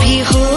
भी हो